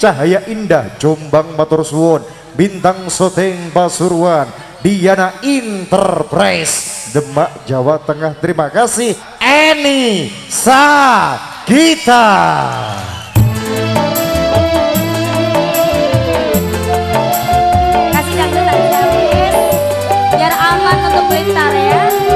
Cahaya Indah Jombang Matur Suwon Bintang Soteng Pasuruan. Diana Interpres Demak Jawa Tengah terima kasih. Eni Sagita. Kasih yang dulu biar aman untuk bentar ya.